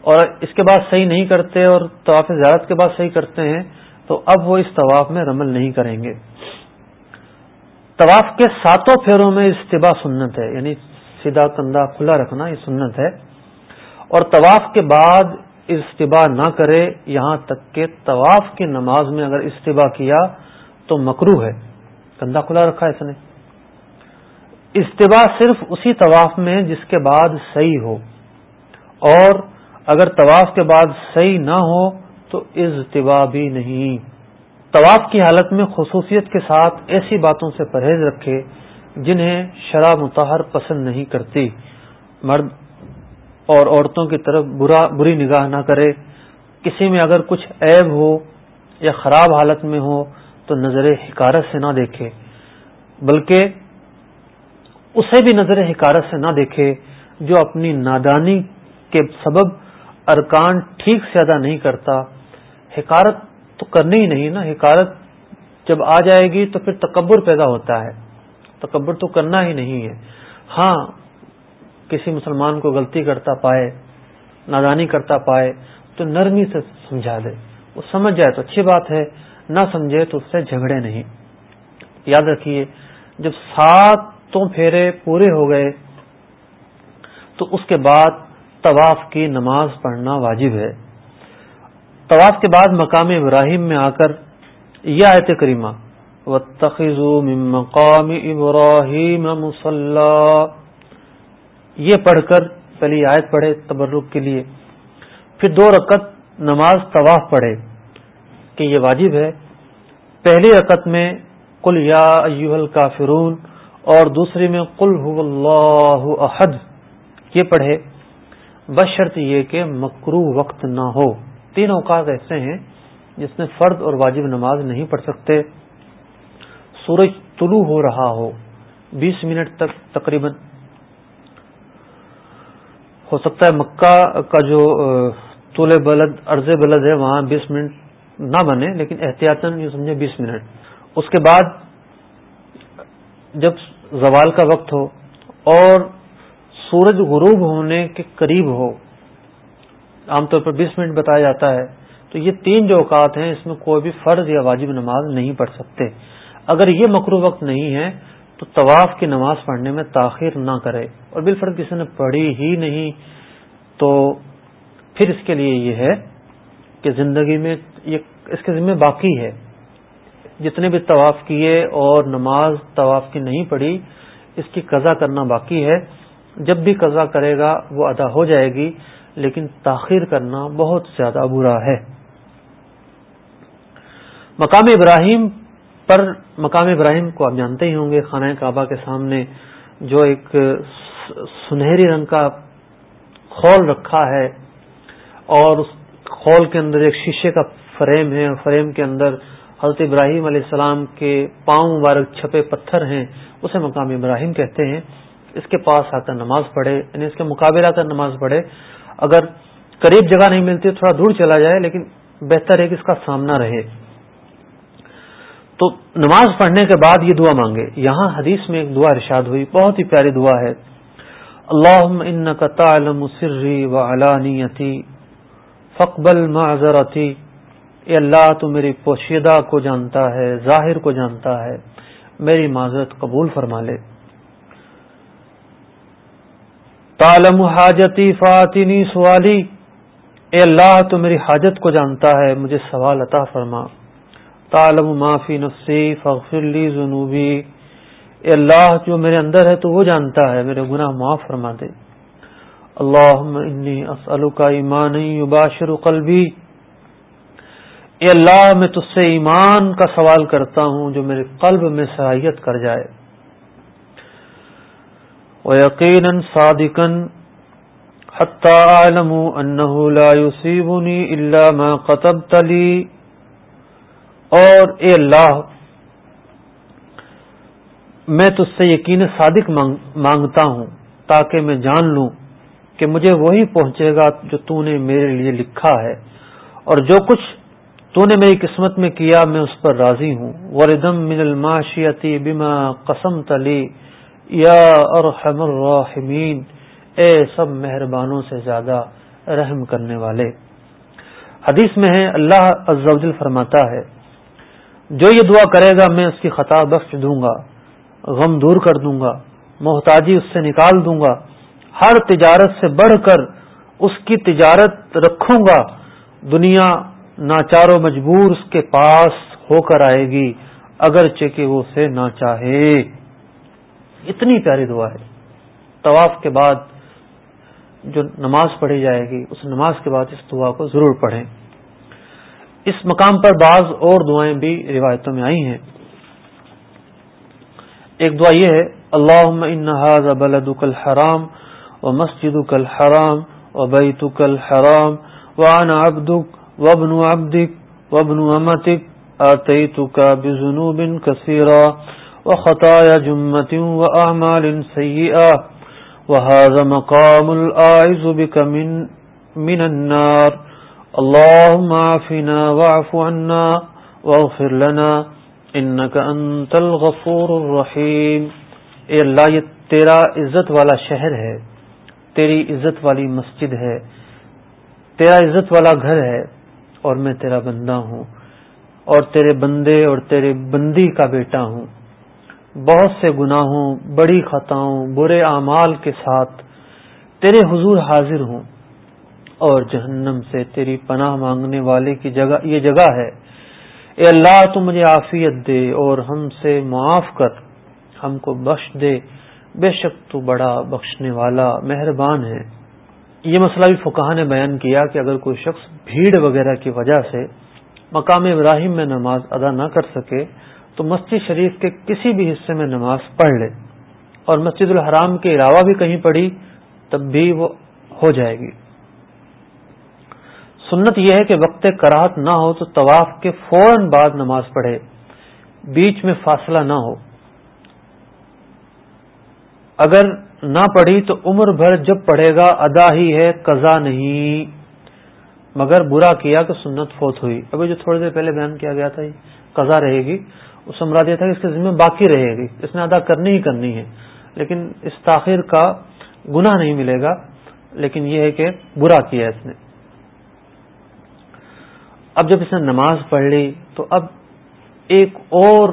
اور اس کے بعد صحیح نہیں کرتے اور طواف زیارت کے بعد صحیح کرتے ہیں، تو تو اب وہ اس طواف میں رمل نہیں کریں گے۔ طواف کے ساتوں پھیروں میں استباع سنت ہے یعنی سیدھا کندھا کھلا رکھنا یہ سنت ہے۔ اور طواف کے بعد استباع نہ کرے، یہاں تک کہ طواف کی نماز میں اگر استباع کیا تو مکرو ہے۔ کندھا کھلا رکھا ہے اس نے۔ استباع صرف اسی طواف میں جس کے بعد صحیح ہو۔ اور اگر طواف کے بعد صحیح نہ ہو تو اجتباع بھی نہیں۔ طواف کی حالت میں خصوصیت کے ساتھ ایسی باتوں سے پرہیز رکھے جنہیں شرح متحر پسند نہیں کرتی۔ مرد اور عورتوں کی طرف برا، بری نگاہ نہ کرے۔ کسی میں اگر کچھ عیب ہو یا خراب حالت میں ہو تو نظر حکارت سے نہ دیکھے۔ بلکہ اسے بھی نظر حکارت سے نہ دیکھے جو اپنی نادانی کے سبب ارکان ٹھیک سے ادا نہیں کرتا۔ حکارت تو کرنی ہی نہیں نا۔ حکارت جب آ جائے گی تو پھر تکبر پیدا ہوتا ہے۔ تکبر تو کرنا ہی نہیں ہے۔ ہاں کسی مسلمان کو غلطی کرتا پائے، نادانی کرتا پائے تو نرمی سے سمجھا دے وہ سمجھ جائے تو اچھی بات ہے، نہ سمجھے تو اس سے جھگڑے نہیں۔ یاد رکھیے، جب سات ساتوں پھیرے پورے ہو گئے، تو اس کے بعد طواف کی نماز پڑھنا واجب ہے۔ طواف کے بعد مقام ابراہیم میں آ کر یہ آیت کریمہ و مقام ابراہیم مسلح یہ پڑھ کر پہلی آیت پڑھے تبرک کے لیے۔ پھر دو رکعت نماز طواف پڑھے کہ یہ واجب ہے۔ پہلی رکعت میں کل یا ایوہل کافرون اور دوسری میں کل اللہ احد، یہ پڑھے بشرط یہ کہ مکرو وقت نہ ہو۔ تین اوقات ایسے ہیں جس میں فرد اور واجب نماز نہیں پڑھ سکتے۔ سورج طلوع ہو رہا ہو، بیس منٹ تک تقریباً ہو سکتا ہے۔ مکہ کا جو طول بلد، عرض بلد ہے، وہاں بیس منٹ نہ بنے، لیکن احتیاطاً یہ سمجھے بیس منٹ۔ اس کے بعد جب زوال کا وقت ہو اور سورج غروب ہونے کے قریب ہو، عام طور پر بیس منٹ بتایا جاتا ہے، تو یہ تین جو اوقات ہیں، اس میں کوئی بھی فرض یا واجب نماز نہیں پڑھ سکتے۔ اگر یہ مکرو وقت نہیں ہے، تو طواف کی نماز پڑھنے میں تاخیر نہ کرے۔ اور بالفرد کسی نے پڑھی ہی نہیں، تو پھر اس کے لیے یہ ہے کہ زندگی میں یہ اس کے ذمہ باقی ہے۔ جتنے بھی طواف کیے اور نماز طواف کی نہیں پڑھی، اس کی قضا کرنا باقی ہے۔ جب بھی قضا کرے گا، وہ ادا ہو جائے گی، لیکن تاخیر کرنا بہت زیادہ برا ہے۔ مقام ابراہیم پر، مقام ابراہیم کو آپ جانتے ہی ہوں گے، خانہ کعبہ کے سامنے جو ایک سنہری رنگ کا خول رکھا ہے اور اس خول کے اندر ایک شیشے کا فریم ہے فریم کے اندر حضرت ابراہیم علیہ السلام کے پاؤں مبارک چھپے پتھر ہیں، اسے مقام ابراہیم کہتے ہیں۔ اس کے پاس آ کر نماز پڑھے یعنی اس کے مقابلہ کر نماز پڑھے۔ اگر قریب جگہ نہیں ملتی تھوڑا دور چلا جائے، لیکن بہتر ہے کہ اس کا سامنا رہے۔ تو نماز پڑھنے کے بعد یہ دعا مانگے۔ یہاں حدیث میں ایک دعا ارشاد ہوئی، بہت ہی پیاری دعا ہے۔ اللہ ان کا تعلم سری و علانیتی فقبل معذرتی اے اللہ تو میری پوشیدہ کو جانتا ہے، ظاہر کو جانتا ہے۔ میری معذرت قبول فرما لے۔ تالم حاجتی فاتنی سوالی اے اللہ تو میری حاجت کو جانتا ہے، مجھے سوال عطا فرما۔ تالم معافی نفسی فغفر لی جنوبی اے اللہ جو میرے اندر ہے تو وہ جانتا ہے، میرے گناہ معاف فرما دے۔ اللہ انی کا ایمان یباشر قلبی۔ اے اللہ، میں تج سے ایمان کا سوال کرتا ہوں جو میرے قلب میں صلاحیت کر جائے۔ ويقينا صادقا، حتى أعلم أنه لا يصيبني إلا ما قتبت لي۔ اور اے اللہ، میں تج سے یقین صادق مانگتا ہوں تاکہ میں جان لوں کہ مجھے وہی پہنچے گا جو تو نے میرے لیے لکھا ہے۔ اور جو کچھ تو نے میری قسمت میں کیا، میں اس پر راضی ہوں۔ وردم من الماشیتی بما قسم تلی یا ارحم الراحمین اے سب مہربانوں سے زیادہ رحم کرنے والے۔ حدیث میں ہے، اللہ عزوجل فرماتا ہے، جو یہ دعا کرے گا، میں اس کی خطا بخش دوں گا، غم دور کر دوں گا، محتاجی اس سے نکال دوں گا، ہر تجارت سے بڑھ کر اس کی تجارت رکھوں گا، دنیا ناچار و مجبور اس کے پاس ہو کر آئے گی، اگرچہ کہ وہ اسے نہ چاہے۔ اتنی پیاری دعا ہے۔ طواف کے بعد جو نماز پڑھی جائے گی، اس نماز کے بعد اس دعا کو ضرور پڑھیں۔ اس مقام پر بعض اور دعائیں بھی روایتوں میں آئی ہیں۔ ایک دعا یہ ہے اللہ انحاظ بلدک الحرام و مسجد کل حرام و بیت کل حرام و عن ابدک وبن ابدک وبن امتک آتیتک بزنوب کثیرا وخطايا جمة وأعمال سيئة وهذا مقام الآعز بك من, من النار اللهم عافنا واعف عنا واغفر لنا انك انت الغفور الرحیم اے اللہ یہ تیرا عزت والا شہر ہے تیری عزت والی مسجد ہے تیرا عزت والا گھر ہے اور میں تیرا بندہ ہوں اور تیرے بندے اور تیرے بندی کا بیٹا ہوں۔ بہت سے گناہوں، بڑی خطاؤں، برے اعمال کے ساتھ تیرے حضور حاضر ہوں۔ اور جہنم سے تیری پناہ مانگنے والے کی جگہ، یہ جگہ ہے۔ اے اللہ، تو مجھے عافیت دے اور ہم سے معاف کر۔ ہم کو بخش دے۔ بے شک تو بڑا بخشنے والا مہربان ہے۔ یہ مسئلہ بھی فکہ نے بیان کیا کہ اگر کوئی شخص بھیڑ وغیرہ کی وجہ سے مقام ابراہیم میں نماز ادا نہ کر سکے، تو مسجد شریف کے کسی بھی حصے میں نماز پڑھ لے۔ اور مسجد الحرام کے علاوہ بھی کہیں پڑھی، تب بھی وہ ہو جائے گی۔ سنت یہ ہے کہ وقت کراہت نہ ہو تو طواف کے فوراً بعد نماز پڑھے، بیچ میں فاصلہ نہ ہو۔ اگر نہ پڑھی تو عمر بھر جب پڑھے گا، ادا ہی ہے، قضا نہیں۔ مگر برا کیا کہ سنت فوت ہوئی۔ ابھی جو تھوڑی دیر پہلے بیان کیا گیا تھا قضا رہے گی۔ اس سے مراد یہ تھا کہ اس کے ذمہ باقی رہے گی۔ اس نے ادا کرنی ہی کرنی ہے۔ لیکن اس تاخیر کا گناہ نہیں ملے گا۔ لیکن یہ ہے کہ برا کیا اس نے۔ اب جب اس نے نماز پڑھ لی تو اب ایک اور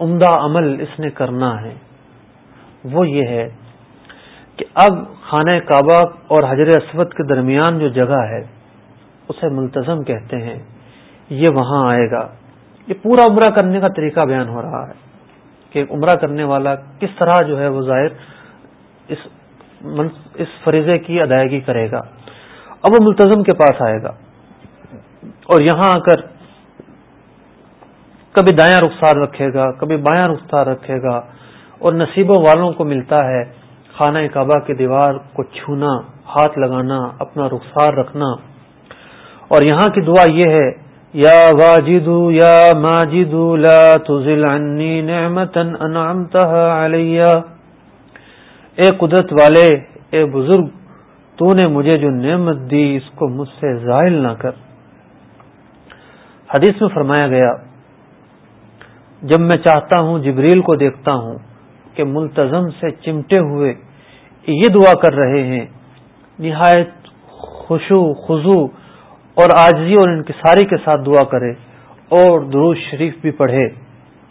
عمدہ عمل اس نے کرنا ہے۔ وہ یہ ہے کہ اب خانہ کعبہ اور حضر اسود کے درمیان جو جگہ ہے، اسے ملتظم کہتے ہیں، یہ وہاں آئے گا۔ یہ پورا عمرہ کرنے کا طریقہ بیان ہو رہا ہے کہ عمرہ کرنے والا کس طرح جو ہے وہ ظاہر اس اس فریضے کی ادائیگی کرے گا۔ اب وہ ملتظم کے پاس آئے گا۔ اور یہاں آ کر کبھی دایاں رخسار رکھے گا، کبھی بایاں رخسار رکھے گا۔ اور نصیبوں والوں کو ملتا ہے۔ خانہ کعبہ کی دیوار کو چھونا، ہاتھ لگانا، اپنا رخسار رکھنا۔ اور یہاں کی دعا یہ ہے، یا واجد یا ماجد لا تزل عنی نعمتا انعمتها علی اے قدرت والے، اے بزرگ، تو نے مجھے جو نعمت دی، اس کو مجھ سے زائل نہ کر۔ حدیث میں فرمایا گیا، جب میں چاہتا ہوں، جبریل کو دیکھتا ہوں۔ کہ ملتظم سے چمٹے ہوئے یہ دعا کر رہے ہیں۔ نہایت خوشو خزو اور آجزی اور انکساری کے ساتھ دعا کرے اور دروز شریف بھی پڑھے۔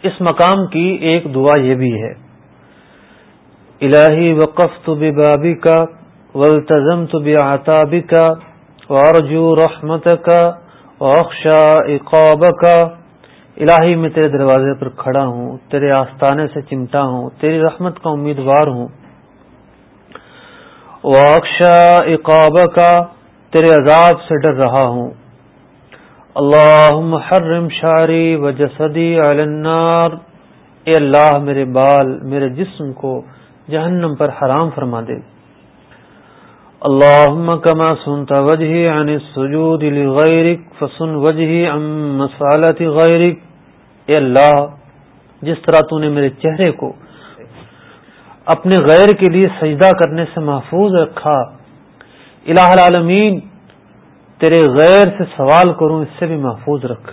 اس مقام کی ایک دعا یہ بھی ہے۔ الہی وقف تو بابی کا ولتظم تو بتابی کا وارجو رحمت کا اخشا اقاب کا الہی میں تیرے دروازے پر کھڑا ہوں، تیرے آستانے سے چمٹا ہوں، تیری رحمت کا امیدوار ہوں۔ اکشا اقاب کا تیرے عذاب سے ڈر رہا ہوں۔ اللہ محرم شاری و جسدی النار۔ اے اللہ میرے بال، میرے جسم کو جہنم پر حرام فرما دے۔ اللهم كما سنت وجهي عن السجود لغيرك فسن وجهي عن مسالة غيرك اے اللہ، جس طرح تو نے میرے چہرے کو اپنے غیر کے لیے سجدہ کرنے سے محفوظ رکھا، الہ العالمین، تیرے غیر سے سوال کروں، اس سے بھی محفوظ رکھ۔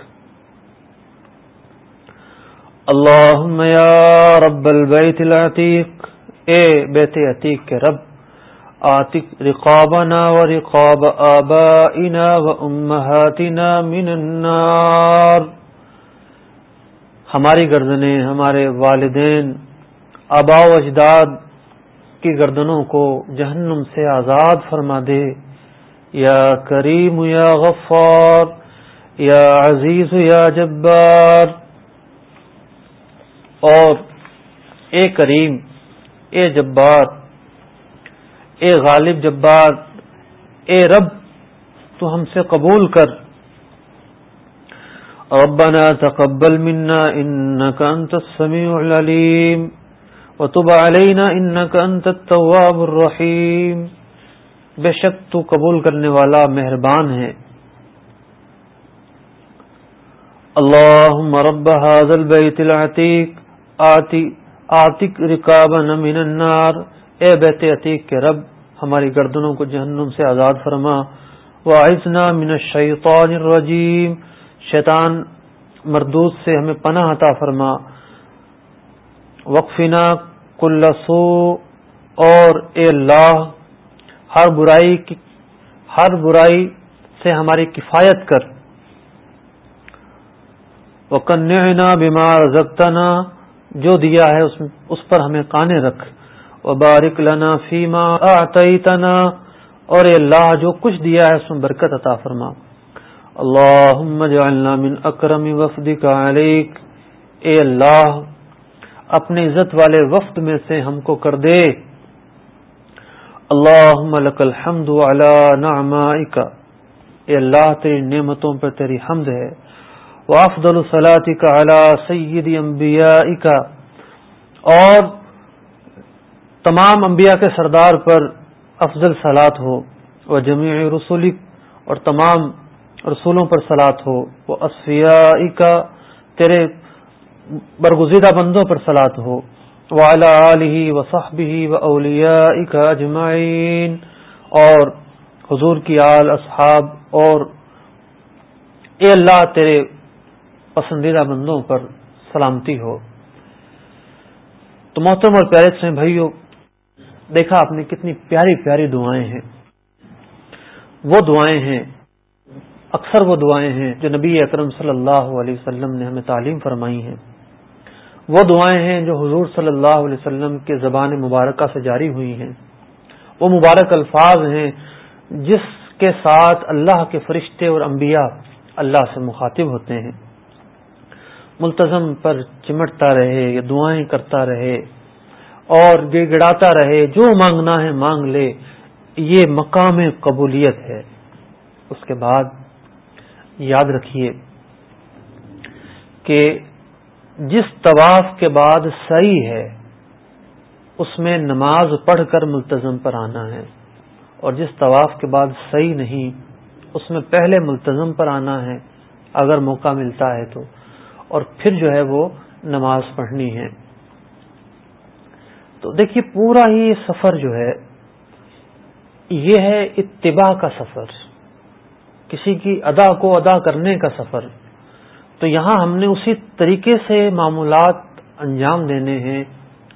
اللهم یا رب البیت العتیق، اے بیت عتیق کے رب آتق رقابنا ورقاب آبائنا وأمهاتنا من النار۔ ہماری گردنیں، ہمارے والدین، آبا و اجداد کی گردنوں کو جہنم سے آزاد فرما دے۔ یا کریم، یا غفار، یا عزیز، یا جبار۔ اور اے کریم، اے جبار، اے غالب جبار، اے رب، تو ہم سے قبول کر۔ ربنا تقبل منا انك انت السميع العليم وتب علينا انك انت التواب الرحيم بے شک تو قبول کرنے والا مہربان ہے اللهم رب هذا البيت العتيق آتی آتک رکابا من النار اے بیت عتیق کے رب، ہماری گردنوں کو جہنم سے آزاد فرما وعزنا من الشیطان الرجیم شیطان مردود سے ہمیں پناہ عطا فرما۔ وقفنا کل سو اور اے اللہ، ہر برائی کی ہر برائی سے ہماری کفایت کر۔ وکنعنا بما رزقتنا، جو دیا ہے اس پر ہمیں کانے رکھ۔ وبارک لنا فیما اعطیتنا، اور اے اللہ، جو کچھ دیا ہے اس میں برکت عطا فرما۔ اللهم اجعلنا من اکرم وفدك عليك اے اللہ، اپنے عزت والے وفد میں سے ہم کو کر دے۔ اللهم لك الحمد على نعمائك اے اللہ، تیری نعمتوں پر تیری حمد ہے۔ وافضل صلاتك على سید انبیائك اور تمام انبیاء کے سردار پر افضل صلات ہو۔ وہ جمیع رسولک۔ اور تمام رسولوں پر سلاد ہو۔ وہ اصفیائی کا تیرے برگزیدہ بندوں پر سلاد ہو۔ وہ علیہ و صحبی و اولیا کا اجمعین۔ اور حضور کی آل اصحاب اور اے اللہ تیرے پسندیدہ بندوں پر سلامتی ہو۔ تو محترم اور پیارے سے بھائیوں دیکھا آپ نے کتنی پیاری پیاری دعائیں ہیں۔ وہ دعائیں ہیں اکثر وہ دعائیں ہیں جو نبی اکرم صلی اللہ علیہ وسلم نے ہمیں تعلیم فرمائی ہیں۔ وہ دعائیں ہیں جو حضور صلی اللہ علیہ وسلم کے زبان مبارکہ سے جاری ہوئی ہیں۔ وہ مبارک الفاظ ہیں جس کے ساتھ اللہ کے فرشتے اور انبیاء اللہ سے مخاطب ہوتے ہیں۔ ملتظم پر چمٹتا رہے یا دعائیں کرتا رہے اور گڑ گڑاتا رہے، جو مانگنا ہے مانگ لے، یہ مقام قبولیت ہے۔ اس کے بعد یاد رکھیے کہ جس طواف کے بعد صحیح ہے، اس میں نماز پڑھ کر ملتظم پر آنا ہے، اور جس طواف کے بعد صحیح نہیں، اس میں پہلے ملتظم پر آنا ہے، اگر موقع ملتا ہے تو۔ اور پھر جو ہے وہ نماز پڑھنی ہے۔ تو دیکھیے، پورا ہی سفر جو ہے، یہ ہے اتباع کا سفر۔ کسی کی ادا کو ادا کرنے کا سفر۔ تو یہاں ہم نے اسی طریقے سے معمولات انجام دینے ہیں،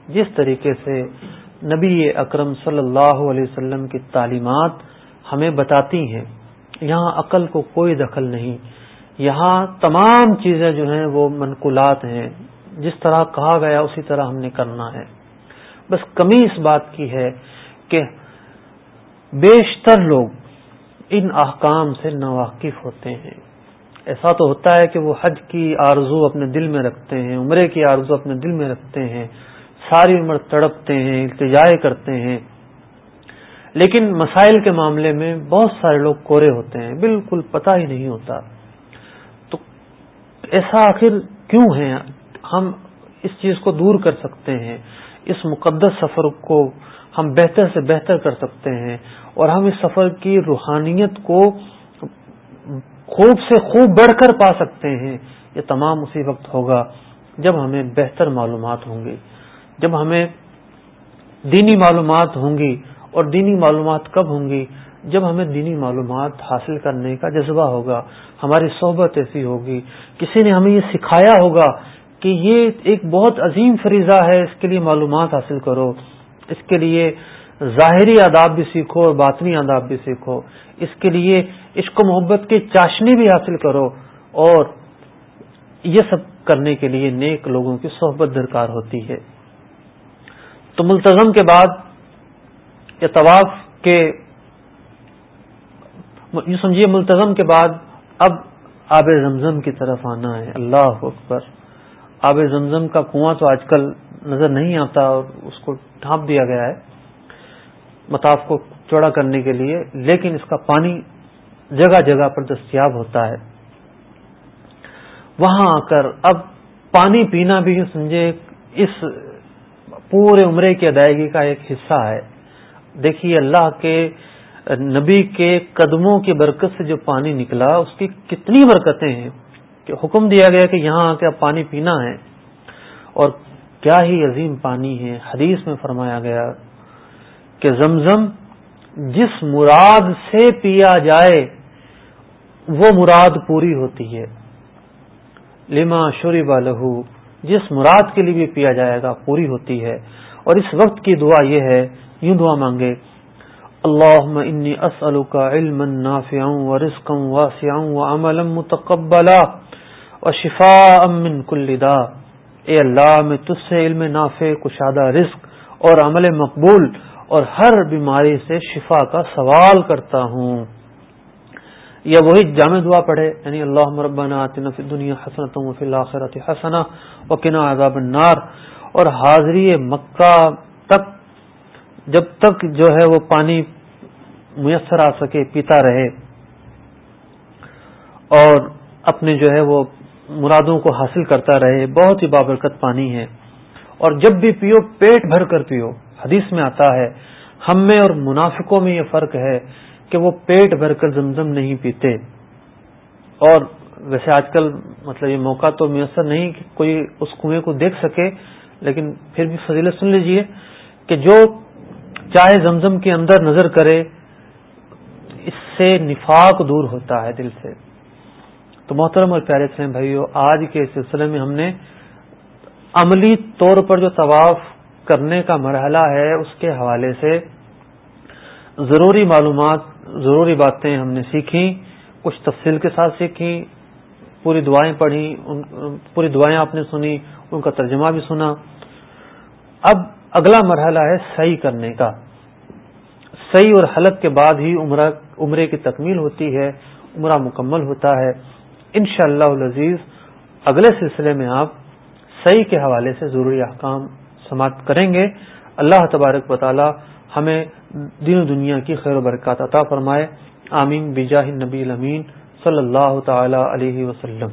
جس طریقے سے نبی اکرم صلی اللہ علیہ وسلم کی تعلیمات ہمیں بتاتی ہیں۔ یہاں عقل کو کوئی دخل نہیں۔ یہاں تمام چیزیں جو ہیں وہ منقولات ہیں۔ جس طرح کہا گیا، اسی طرح ہم نے کرنا ہے۔ بس کمی اس بات کی ہے کہ بیشتر لوگ ان احکام سے ناواقف ہوتے ہیں۔ ایسا تو ہوتا ہے کہ وہ حج کی آرزو اپنے دل میں رکھتے ہیں، عمرے کی آرزو اپنے دل میں رکھتے ہیں، ساری عمر تڑپتے ہیں، التجائے کرتے ہیں۔ لیکن مسائل کے معاملے میں بہت سارے لوگ کورے ہوتے ہیں، بالکل پتہ ہی نہیں ہوتا۔ تو ایسا آخر کیوں ہے؟ ہم اس چیز کو دور کر سکتے ہیں، اس مقدس سفر کو ہم بہتر سے بہتر کر سکتے ہیں۔ اور ہم اس سفر کی روحانیت کو خوب سے خوب بڑھ کر پا سکتے ہیں۔ یہ تمام اسی وقت ہوگا جب ہمیں بہتر معلومات ہوں گی۔ جب ہمیں دینی معلومات ہوں گی اور دینی معلومات کب ہوں گی؟ جب ہمیں دینی معلومات حاصل کرنے کا جذبہ ہوگا۔ ہماری صحبت ایسی ہوگی۔ کسی نے ہمیں یہ سکھایا ہوگا کہ یہ ایک بہت عظیم فریضہ ہے، اس کے لیے معلومات حاصل کرو۔ اس کے لیے ظاہری آداب بھی سیکھو اور باطنی آداب بھی سیکھو۔ اس کے لیے عشق و محبت کی چاشنی بھی حاصل کرو اور یہ سب کرنے کے لیے نیک لوگوں کی صحبت درکار ہوتی ہے۔ تو ملتظم کے بعد یا طواف کے یہ سمجھیے ملتظم کے بعد اب آب زمزم کی طرف آنا ہے۔ اللہ اکبر۔ آب زمزم کا کنواں تو آج کل نظر نہیں آتا اور اس کو ڈھانپ دیا گیا ہے۔ متاف کو چوڑا کرنے کے لیے، لیکن اس کا پانی جگہ جگہ پر دستیاب ہوتا ہے۔ وہاں آ کر اب پانی پینا بھی سمجھے، اس پورے عمرے کی ادائیگی کا ایک حصہ ہے۔ دیکھیے اللہ کے نبی کے قدموں کی برکت سے جو پانی نکلا، اس کی کتنی برکتیں ہیں کہ حکم دیا گیا کہ یہاں آ کے اب پانی پینا ہے۔ اور کیا ہی عظیم پانی ہے، حدیث میں فرمایا گیا کہ زمزم جس مراد سے پیا جائے، وہ مراد پوری ہوتی ہے۔ لما شوری لہو، جس مراد کے لیے بھی پیا جائے گا، پوری ہوتی ہے۔ اور اس وقت کی دعا یہ ہے، یوں دعا مانگے اللہ انی اسلو کا علم نافع و رزقم واسعا و عملا متقبلا و شفا امن کلدا اے اللہ، میں تجھ سے علم نافع، کشادہ رزق اور عمل مقبول اور ہر بیماری سے شفا کا سوال کرتا ہوں۔ یا وہی جامع دعا پڑھے یعنی اللہ مربنا فی دنیا حسنت و فی الآخرت حسنا و عذاب النار۔ اور حاضری مکہ تک، جب تک جو ہے وہ پانی میسر آ سکے، پیتا رہے۔ اور اپنے جو ہے وہ مرادوں کو حاصل کرتا رہے۔ بہت ہی بابرکت پانی ہے۔ اور جب بھی پیو، پیٹ بھر کر پیو۔ حدیث میں آتا ہے، ہم میں اور منافقوں میں یہ فرق ہے کہ وہ پیٹ بھر کر زمزم نہیں پیتے۔ اور ویسے آج کل مطلب یہ موقع تو میسر نہیں کہ کوئی اس کنویں کو دیکھ سکے، لیکن پھر بھی فضیلت سن لیجیے کہ جو چاہے زمزم کے اندر نظر کرے، اس سے نفاق دور ہوتا ہے دل سے۔ تو محترم اور پیارے اسلام بھائیو، آج کے سلسلے میں ہم نے عملی طور پر جو طواف کرنے کا مرحلہ ہے، اس کے حوالے سے ضروری معلومات، ضروری باتیں ہم نے سیکھی کچھ تفصیل کے ساتھ سیکھی پوری دعائیں پڑھی پوری دعائیں آپ نے سنی، ان کا ترجمہ بھی سنا۔ اب اگلا مرحلہ ہے صحیح کرنے کا۔ صحیح اور حلق کے بعد ہی عمرے کی تکمیل ہوتی ہے، عمرہ مکمل ہوتا ہے۔ ان شاء اللہ اگلے سلسلے میں آپ صحیح کے حوالے سے ضروری احکام سماعت کریں گے، اللہ تبارک و تعالی ہمیں دین و دنیا کی خیر و برکات عطا فرمائے۔ آمین۔ بجاہ نبی الامین صلی اللہ تعالی علیہ وسلم۔